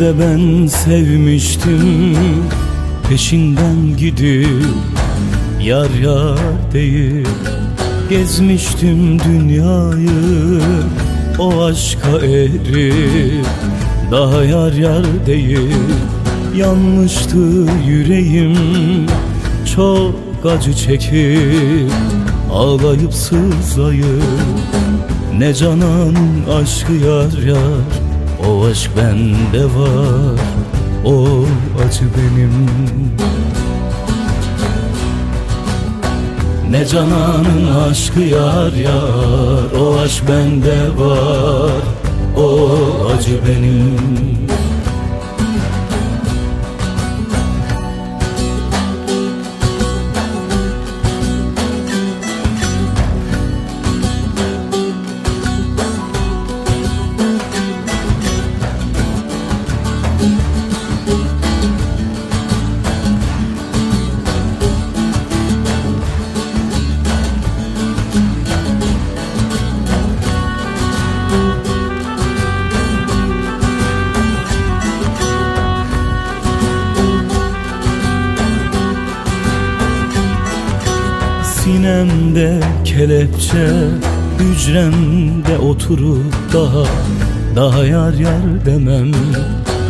de ben sevmiştim. Peşinden gidip Yar yar deyip Gezmiştim dünyayı. O aşka erip Daha yar yar deyip Yanmıştı yüreğim. Çok acı çekip Ağlayıp sızlayıp Ne canan aşkı yar yar O aşk bende var O acı benim. Ne cananın aşkı yar yar O aşk bende var O acı benim Sinemde kelepçe Hücremde oturup daha Daha yar yar demem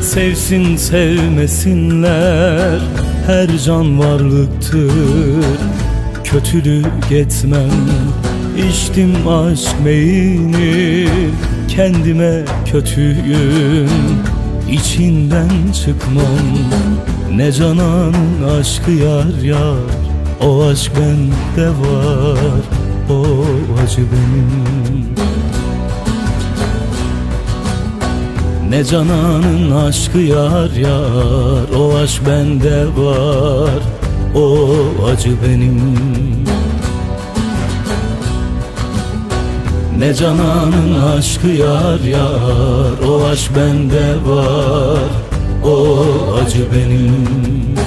Sevsin sevmesinler. Her can varlıktır. Kötülük etmem İçtim aşk meyini. Kendime kötüyüm. İçinden çıkmam. Ne canan aşkı yar yar. O aşk bende var. O acı benim Ne cananın aşkı yar yar O aşk bende var O acı benim. Ne cananın aşkı yar yar O aşk bende var O acı benim